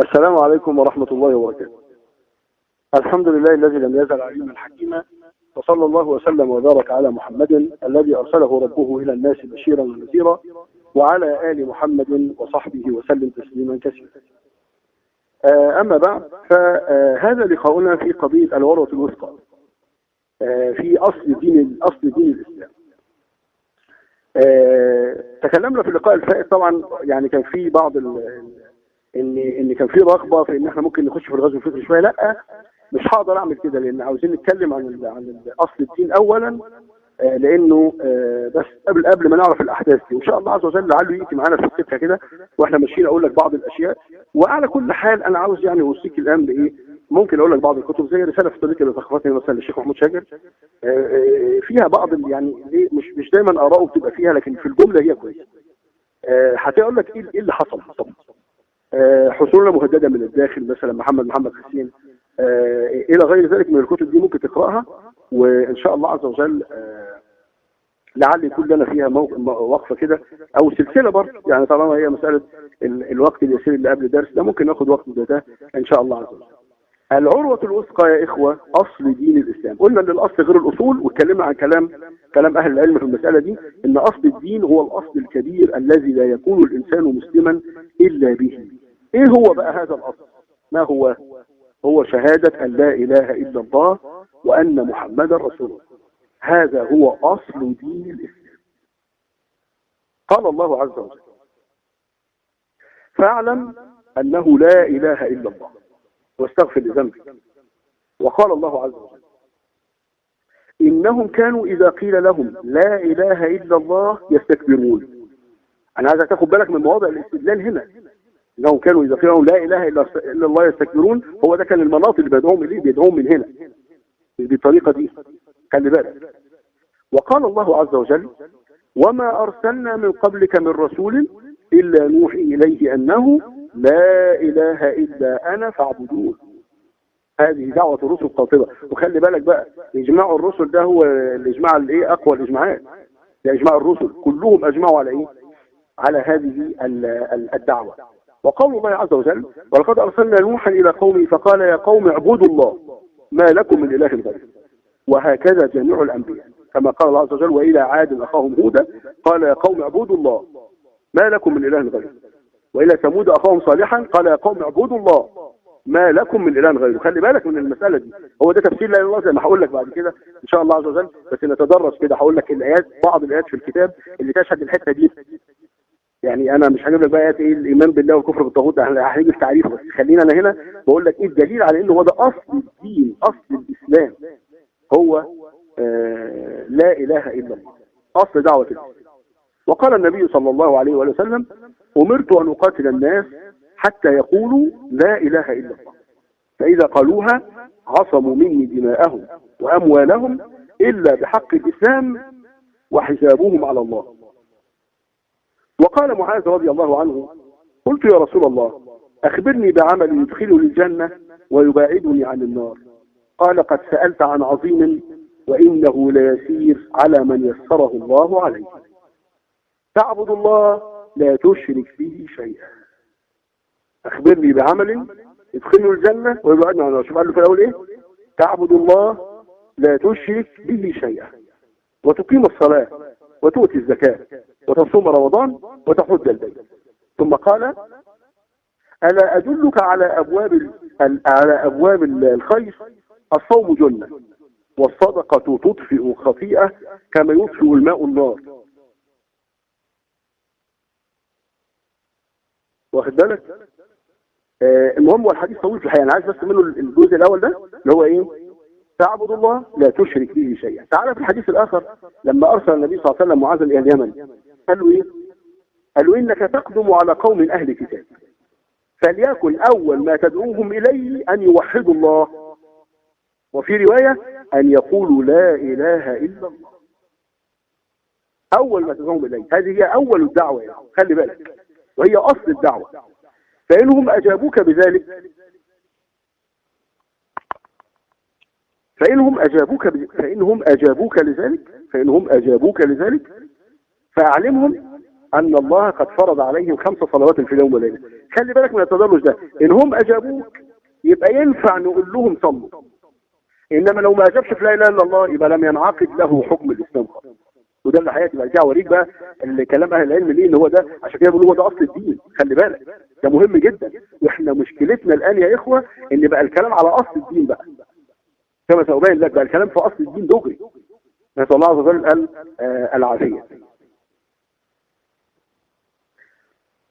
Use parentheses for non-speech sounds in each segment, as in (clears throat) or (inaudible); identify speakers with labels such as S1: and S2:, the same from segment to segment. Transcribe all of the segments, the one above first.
S1: السلام عليكم ورحمة الله وبركاته. الحمد لله الذي لم يزل عليما حكيما وصلى الله وسلم وبارك على محمد الذي أرسله ربه إلى الناس بشيرا ونذيرا وعلى آل محمد وصحبه وسلم تسليما كثيرا. آه، أما بعد فهذا لقاؤنا في قضية العروة الوثقى آه، في أصل دين أصل دين الإسلام. آه، تكلمنا في اللقاء الفائت طبعا يعني كان في بعض ان إن كان في رغبة في إن إحنا ممكن نخش في الغزو الفكري شوية لأ مش هقدر أعمل كده لأن عاوزين نتكلم عن عن أصل الدين اولا آه، لأنه آه، بس قبل قبل ما نعرف الأحداث دي وإن شاء الله عز وجل لعله يجي معانا في السكة كده وإحنا ماشيين أقول لك بعض الأشياء. وعلى كل حال أنا عاوز يعني أوصيك الآن بإيه ممكن أقول لك بعض الكتب زي رسالة في طريق اللي ثقافتني مثلا للشيخ محمود شاكر آه، فيها بعض يعني ليه مش مش دايما آراءه بتبقى فيها لكن في الجملة هي كويسة. هتقول لك إيه إيه اللي حصل آه، حصولنا مهددة من الداخل مثلا محمد محمد حسين. آه، إلى غير ذلك من الكتب دي ممكن تقرأها وإن شاء الله عز وجل آه، لعل يكون لنا فيها وقفة كده أو سلسلة برضه. يعني طالما هي مسألة ال- الوقت اليسير اللي قبل الدرس ده ممكن ناخد وقت زي ده إن شاء الله عز وجل. العروة الوثقى يا إخوة أصل دين الإسلام. قلنا أن الأصل غير الأصول واتكلمنا عن كلام كلام أهل العلم في المسألة دي أن أصل الدين هو الأصل الكبير الذي لا يكون الإنسان مسلما إلا به. إيه هو بقى هذا الأصل؟ ما هو؟ هو شهادة أن لا إله إلا الله وأن محمدا رسول الله. هذا هو أصل دين الإسلام. قال الله عز وجل فاعلم أنه لا إله إلا الله. واستغفر لذنبك. وقال الله عز وجل إنهم كانوا إذا قيل لهم لا إله إلا الله يستكبرون. أنا عايزك تاخد بالك من مواضع الاستدلال هنا. إنهم كانوا إذا قيل لا إله إلا إلا الله يستكبرون هو ده كان المناط اللي بيدعوهم إليه بيدعوهم من هنا بالطريقة دي. خلي بالك. وقال الله عز وجل وما أرسلنا من قبلك من رسول إلا نوحي إليه أنه لا إله إلا أنا فاعبدون. هذه دعوة الرسل قاطبة وخلي بالك بقى إجماع الرسل ده هو الإجماع الإيه أقوى الإجماعات. ده إجماع الرسل. كلهم أجمعوا على إيه؟ على هذه ال- ال- الدعوة. وقول الله عز وجل ولقد أرسلنا نوحا إلى قومه فقال يا قوم اعبدوا الله ما لكم من إله غيره. وهكذا جميع الأنبياء. كما قال الله عز وجل وإلى عاد أخاهم هودا قال يا قوم اعبدوا الله ما لكم من إله غيره. وإلى ثمود أخاهم صالحا قال يا قوم اعبدوا الله ما لكم من إله غيره. خلي بالك من المسألة دي. هو ده تفسير لا إله إلا الله زي ما هقول لك بعد كده إن شاء الله عز وجل بس نتدرس كده. هقول لك الآيات بعض الآيات في الكتاب اللي تشهد الحتة دي. يعني أنا مش هجيب لك بقى إيه الإيمان بالله والكفر بالطاغوت ده هنيجي في تعريفه بس. خلينا أنا هنا بقول لك إيه الدليل على إنه هو ده أصل الدين أصل الإسلام. هو آه لا إله إلا الله. أصل دعوة الاسلام وقال النبي صلى الله عليه وآله وسلم أمرت أن أقاتل الناس حتى يقولوا لا إله إلا الله. فإذا قالوها عصموا مني دماءهم وأموالهم إلا بحق الإسلام وحسابهم على الله. وقال معاذ رضي الله عنه قلت يا رسول الله أخبرني بعمل يدخلني الجنة ويباعدني عن النار. قال قد سألت عن عظيم وإنه ليسير على من يسره الله عليه. تعبد الله لا تشرك به شيئا. أخبرني بعمل يدخلني الجنة ويبعدني عن النار. شوف قال له في الأول إيه؟ تعبد الله لا تشرك به شيئا. وتقيم الصلاة. وتؤتي الزكاة وتصوم رمضان وتحج البيت ثم قال ألا أدلك على أبواب على أبواب ال- الخير؟ الصوم جنة والصدقة تطفئ خطيئة كما يطفئ الماء النار. واخد بالك؟ آه المهم هو الحديث طويل في الحقيقة. أنا عايز بس منه الجزء الأول ده اللي هو إيه؟ تعبد الله لا تشرك به شيئا. تعالى في الحديث الآخر؟ لما أرسل النبي صلى الله عليه وسلم معاذ إلى اليمن قال له إيه؟ قال له إنك تقدم على قوم أهل كتاب. فليكن أول ما تدعوهم إليه أن يوحدوا الله. وفي رواية أن يقولوا لا إله إلا الله. أول ما تدعوهم إليه هذه هي أول الدعوة يعني. خلي بالك. وهي أصل الدعوة. فإنهم أجابوك بذلك فإنهم أجابوك. فإنهم أجابوك لذلك فإنهم أجابوك لذلك. فأعلمهم أن الله قد فرض عليهم خمس صلوات في اليوم والليلة. خلي بالك من التدرج ده. إن هم أجابوك يبقى ينفع نقول لهم صلوا. إنما لو ما أجابش في لا إله إلا الله يبقى لم ينعقد له حكم الإسلام. خالص وده اللي حياتي بعد كده اوريك بقى اللي كلام أهل العلم ليه إن هو ده عشان كده بيقولوا هو ده أصل الدين. خلي بالك ده مهم جدا. وإحنا مشكلتنا الآن يا إخوة إن بقى الكلام على أصل الدين بقى. كما سأبين لك بقى الكلام في أصل الدين دغري. نسال الله عز وجل آه العافية.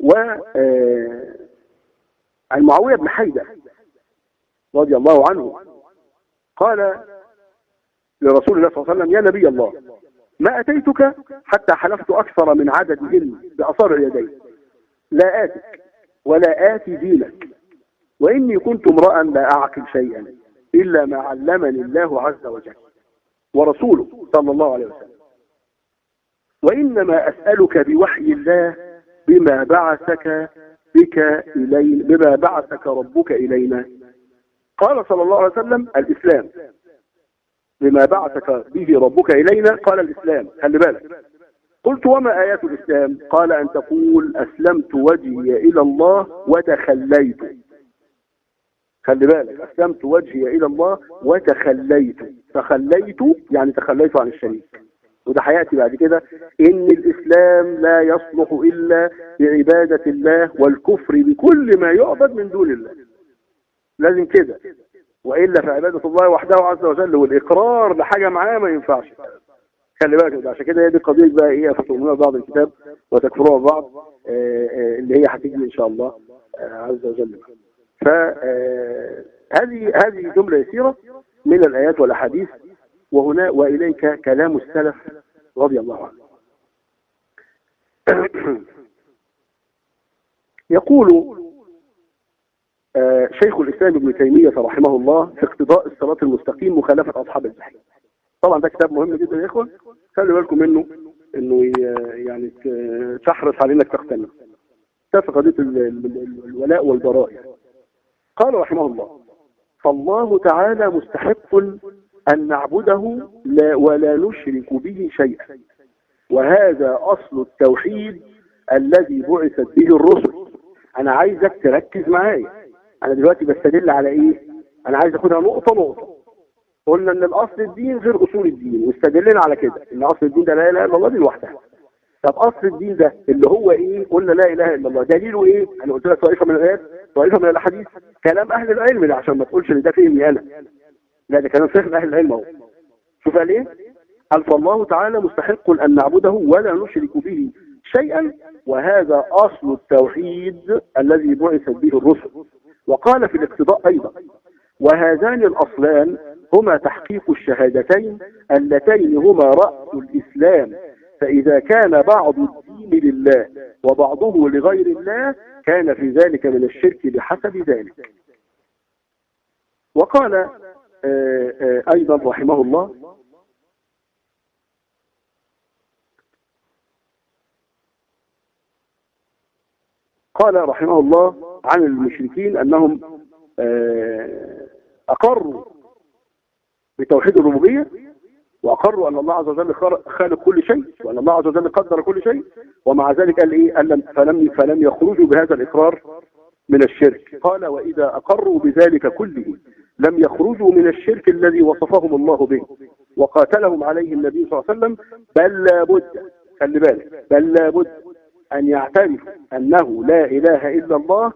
S1: و آه المعاوية بن حيده رضي الله عنه قال لرسول الله صلى الله عليه وسلم يا نبي الله ما أتيتك حتى حلفت أكثر من عددهن بأصابع يدي لا آتك ولا آتي دينك وإني كنت امرأ لا أعقل شيئا. إلا ما علمني الله عز وجل ورسوله صلى الله عليه وسلم. وإنما أسألك بوحي الله بما بعثك بك إلينا بما بعثك ربك إلينا. قال صلى الله عليه وسلم الإسلام. بما بعثك به ربك إلينا قال الإسلام. خلي بالك. قلت وما آيات الإسلام؟ قال أن تقول أسلمت وجهي إلى الله وتخليت خلي بالك أسلمت وجهي إلى الله وتخليت. تخليت يعني تخليت عن الشريك. وده حياتي بعد كده. إن الإسلام لا يصلح إلا بعبادة الله والكفر بكل ما يعبد من دون الله. لازم كده. وإلا فعبادة الله وحده عز وجل والإقرار لحاجة معاه ما ينفعش. خلي بالك عشان كده هي دي قضية بقى إيه فتؤمنون بعض الكتاب وتكفرون بعض. آه، آه، اللي هي هتيجي إن شاء الله آه، عز وجل. فهذه هذه جملة يسيرة من الآيات والأحاديث وهنا وإليك كلام السلف رضي الله عنه. (clears throat) يقول آه، شيخ الإسلام ابن تيمية رحمه الله في اقتضاء الصراط المستقيم مخالفة أصحاب الجحيم. طبعا ده كتاب مهم جدا يا إخوة خلي بالكم منه إنه يعني تحرص على إنك تقتنع. في قضية الولاء والبراء. يعني. قال رحمه الله فالله تعالى مستحق أن نعبده لا ولا نشرك به شيئا وهذا أصل التوحيد الذي بعثت به الرسل. أنا عايزك تركز معايا. أنا دلوقتي بستدل على إيه؟ أنا عايز أخدها نقطة نقطة. قلنا إن الأصل الدين غير أصول الدين واستدلنا على كده إن أصل الدين ده لا إله إلا الله دي لوحدها. طب أصل الدين ده اللي هو إيه؟ قلنا لا إله إلا الله. دليله إيه؟ أنا قلت لك طائفة من الايات طائفه من الأحاديث. كلام أهل العلم ده عشان ما تقولش إن ده فهمي أنا لا ده كلام فهم أهل العلم أهو. شوف قال إيه قال فالله تعالى مستحق أن نعبده ولا نشرك به شيئا وهذا أصل التوحيد الذي بعثت به الرسل. وقال في الاقتضاء أيضا وهذان الأصلان هما تحقيق الشهادتين اللتين هما رأس الإسلام. فإذا كان بعض الدين لله وبعضه لغير الله كان في ذلك من الشرك بحسب ذلك. وقال آه، آه، أيضا رحمه الله قال رحمه الله عن المشركين أنهم آه، أقروا بتوحيد الربوبية وأقروا أن الله عز وجل خالق كل شيء وأن الله عز وجل قدر كل شيء ومع ذلك قال إيه؟ قال فلم, فلم يخرجوا بهذا الإقرار من الشرك. قال وإذا أقروا بذلك كله لم يخرجوا من الشرك الذي وصفهم الله به وقاتلهم عليه النبي صلى الله عليه وسلم بل لابد خلي بالك بل لابد أن يعترف أنه لا إله إلا الله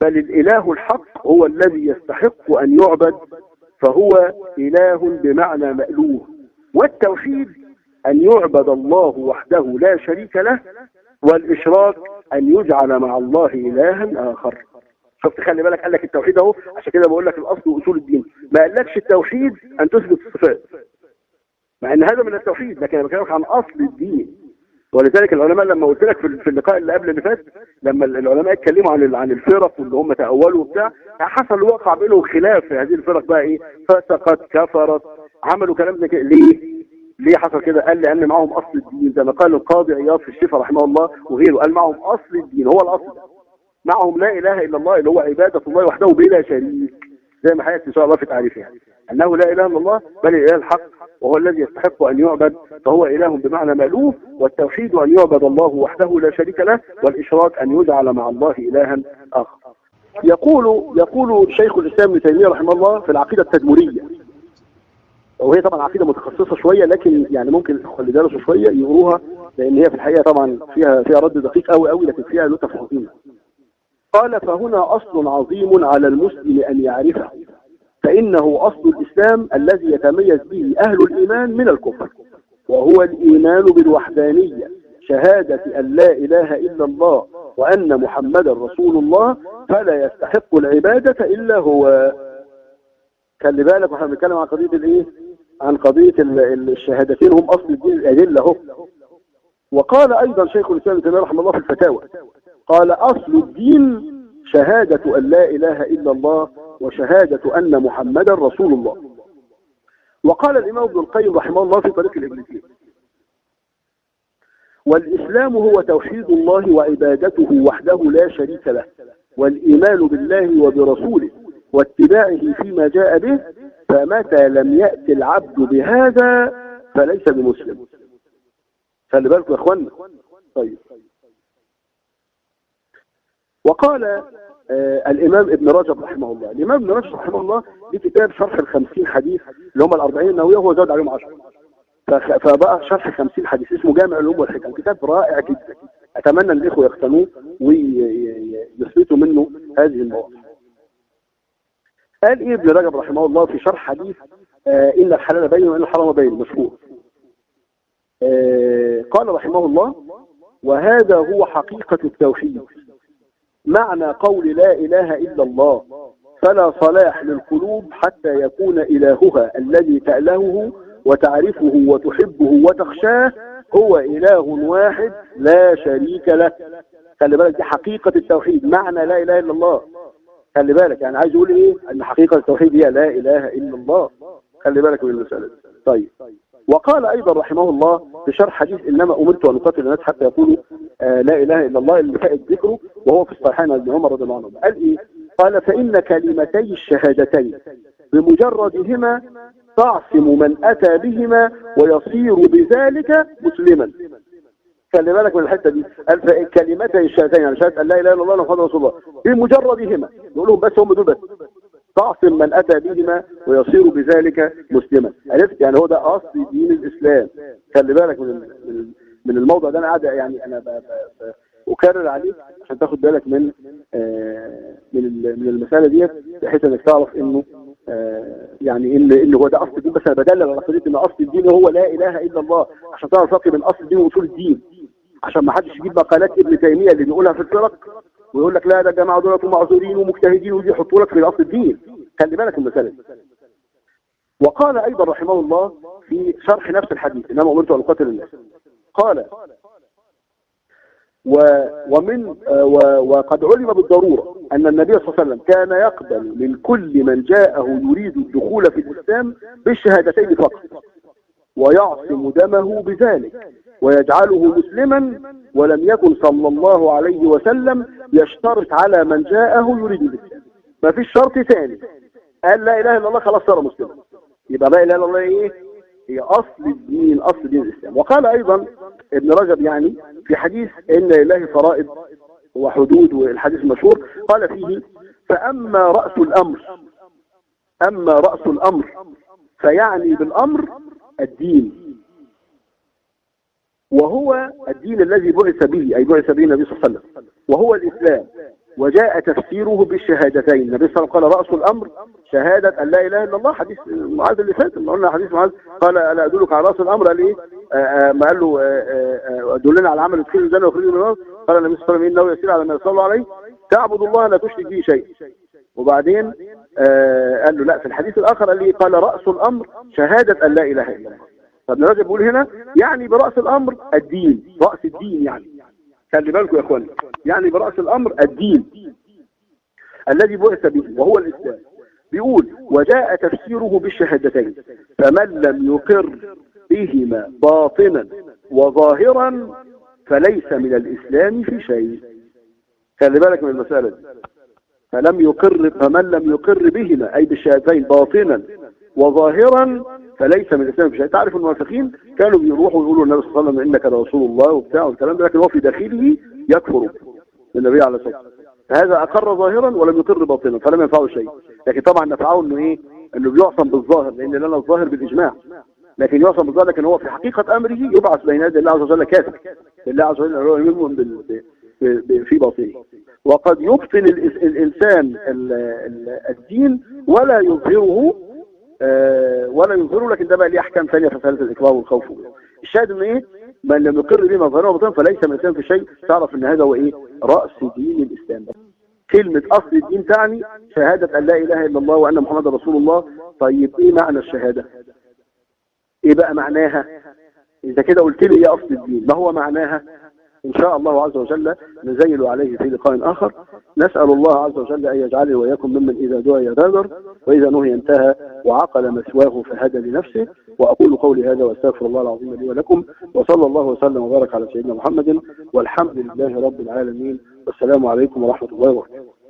S1: بل الإله الحق هو الذي يستحق أن يعبد فهو إله بمعنى مألوه. والتوحيد أن يعبد الله وحده لا شريك له والإشراك أن يجعل مع الله إلها آخر. شفت خلي بالك قال لك التوحيد أهو؟ عشان كده بقول لك الأصل وأصول الدين. ما قالكش التوحيد أن تثبت الصفات مع إن هذا من التوحيد لكن أنا بكلمك عن أصل الدين. ولذلك العلماء لما قلت لك في اللقاء اللي قبل اللي فات لما العلماء اتكلموا عن عن الفرق واللي هم تأولوا وبتاع حصل وقع بينهم خلاف في هذه الفرق بقى إيه؟ فسقت كفرت عملوا كلام زي كده. ليه؟ ليه حصل كده؟ قال لأن معاهم أصل الدين زي ما قال القاضي عياض في الشفاء رحمه الله وغيره. قال معهم أصل الدين هو الأصل معهم لا إله إلا الله اللي هو عبادة الله وحده بلا شريك. زي ما حياتي إن شاء الله في تعريفها. أنه لا إله إلا الله بل الاله الحق وهو الذي يستحق أن يعبد فهو إله بمعنى مالوه والتوحيد أن يعبد الله وحده لا شريك له والإشراك أن يجعل مع الله إلها آخر. يقول يقول شيخ الإسلام ابن تيمية رحمه الله في العقيدة التدمرية وهي طبعا عقيدة متخصصة شوية لكن يعني ممكن الأخوة اللي درسوا شوية يقروها لأن هي في الحقيقة طبعا فيها فيها رد دقيق قوي قوي لكن فيها لطف عظيم قال فهنا أصل عظيم على المسلم أن يعرفه فإنه أصل الإسلام الذي يتميز به أهل الإيمان من الكفر وهو الإيمان بالوحدانية شهادة أن لا إله إلا الله وأن محمدا رسول الله فلا يستحق العبادة إلا هو. خلي بالك وإحنا بنتكلم عن قضية الإيه؟ عن قضية الشهادتين هم أصل الدين الأدلة اهو وقال أيضا شيخ الإسلام ابن رحمه الله في الفتاوى قال أصل الدين شهادة أن لا إله إلا الله وشهادة أن محمدا رسول الله. وقال الإمام ابن القيم رحمه الله في طريق الابليسيه والإسلام هو توحيد الله وعبادته وحده لا شريك له والإيمان بالله وبرسوله واتباعه فيما جاء به فمتى لم يأتي العبد بهذا فليس بمسلم. خلي بالكم يا اخوانا طيب. وقال آه الإمام ابن رجب رحمه الله. الإمام ابن رجب رحمه الله ليه كتاب شرح الخمسين حديث اللي هم الأربعين النووية وهو زاد عليهم عشر فبقى شرح خمسين حديث اسمه جامع العلوم والحكم. كتاب رائع جدا. أتمنى ان الاخوه يقتنوه ويثبتوا منه هذه المواضيع قال ابن رجب رحمه الله في شرح حديث آه إن الحلال بين وإن الحرام بين مشهور. آه قال رحمه الله وهذا هو حقيقة التوحيد. معنى قول لا إله إلا الله فلا صلاح للقلوب حتى يكون إلهها الذي تألهه وتعرفه وتحبه وتخشاه هو إله واحد لا شريك له. خلي بالك دي حقيقة التوحيد معنى لا إله إلا الله. خلي بالك يعني عايز يقول إيه؟ إن حقيقة التوحيد هي لا إله إلا الله. خلي بالك من المسألة طيب. وقال أيضا رحمه الله في شرح حديث إنما أمرت أن أقاتل الناس حتى يقولوا آه لا إله إلا الله اللي فائد ذكره وهو في الصحيحين ابن عمر رضي الله عنه. قال إيه؟ قال فإن كلمتي الشهادتين بمجردهما تعصم من أتى بهما ويصير بذلك مسلما. خلي بالك من الحتة دي. قال كلمتي الشهادتين يعني شهادة لا إله إلا الله محمد رسول الله بمجردهما. نقول لهم بس هم دول بس. تعصم من أتى بهما ويصير بذلك مسلما. عرفت؟ يعني هو ده أصل دين الإسلام. خلي بالك من من الموضوع ده. أنا قاعد يعني ب أكرر عليك عشان تاخد بالك من آه من من المسألة ديت بحيث إنك تعرف إنه آه يعني إن هو ده أصل الدين. بس أنا بدلل على قضيه إن أصل الدين هو لا إله إلا الله. عشان تعرف فرق بين أصل الدين وأصول الدين. عشان ما حدش يجيب مقالات ابن تيمية اللي بيقولها في الفرق. ويقول لك لا ده الجماعة دول معذورين ومجتهدين ودي يحطوا لك في اصل الدين. خلي بالك المسألة وقال أيضا رحمه الله في شرح نفس الحديث إنما أمرت أن أقاتل الناس. قال و ومن وقد علم بالضرورة أن النبي صلى الله عليه وسلم كان يقبل من كل من جاءه يريد الدخول في الإسلام بالشهادتين فقط ويعصم دمه بذلك. ويجعله مسلما ولم يكن صلى الله عليه وسلم يشترط على من جاءه يريد الإسلام ما فيش شرط ثاني. قال لا إله إلا الله خلاص صار مسلما يبقى لا إله إلا الله إيه؟ هي أصل الدين أصل دين الإسلام. وقال أيضا ابن رجب يعني في حديث إن لله فرائض وحدود والحديث المشهور قال فيه فأما رأس الأمر أما رأس الأمر فيعني بالأمر الدين. وهو الدين الذي بعث به أي بعث به النبي صلى الله عليه وسلم. وهو الإسلام. وجاء تفسيره بالشهادتين. النبي صلى الله عليه وسلم قال رأس الأمر شهادة أن لا إله إلا الله. حديث معاذ اللي فات قلنا حديث معاذ. قال ألا أدلك على رأس الأمر؟ قال إيه ما قال له دلنا على عمل يدخل الجنة ويخرج من النار قال النبي صلى الله عليه وسلم إنه يسير على ما صلى الله عليه تعبد الله لا تشرك به شيء. وبعدين آه قال له لا في الحديث الآخر قال لي قال رأس الأمر شهادة أن لا إله إلا الله. فابن رجب بيقول هنا يعني برأس الأمر الدين رأس الدين يعني. خلي بالكم يا إخواني يعني برأس الأمر الدين. الذي بعث به وهو الإسلام. بيقول وجاء تفسيره بالشهادتين فمن لم يقر بهما باطنا وظاهرا فليس من الإسلام في شيء. خلي بالك من المسألة دي. فلم يقر فمن لم يقر بهما أي بالشهادتين باطنا وظاهرا فليس من الإسلام بشيء تعرف المنافقين كانوا بيروحوا يقولوا النبي صلى الله عليه وسلم إنك رسول الله وبتاع والكلام ده لكن هو في داخله يكفر النبي عليه الصلاة والسلام. فهذا أقر ظاهرا ولم يقر باطنا فلم ينفعه شيء. لكن طبعا نفعه إنه إيه؟ إنه بيعصم بالظاهر لأن لنا الظاهر بالإجماع. لكن يعصم بالظاهر لكن هو في حقيقة أمره يبعث بين يدي الله عز وجل كافر. لله عز وجل هو يؤمن في باطنه. وقد يبطن الإنسان الدين ولا يظهره ولا يظهره لكن ده بقى ليه أحكام ثانية في مسألة الاكراه والخوف الشاهد إن إيه؟ من لم يقر بما ظهره وبطن فليس من الاسلام في شيء تعرف إن هذا هو إيه؟ رأس دين الإسلام. كلمة أصل الدين تعني شهادة أن لا إله إلا الله وأن محمد رسول الله. طيب إيه معنى الشهادة؟ إيه بقى معناها؟ إذا كده قلت لي إيه أصل الدين؟ ما هو معناها؟ إن شاء الله عز وجل نزيل عليه في لقاء آخر. نسأل الله عز وجل أن يجعلني وإياكم ممن إذا دعي بادر وإذا نهي انتهى وعقل مثواه فهدى لنفسه. وأقول قولي هذا وأستغفر الله العظيم لي ولكم. وصلى الله وسلم وبارك على سيدنا محمد والحمد لله رب العالمين. والسلام عليكم ورحمة الله وبركاته.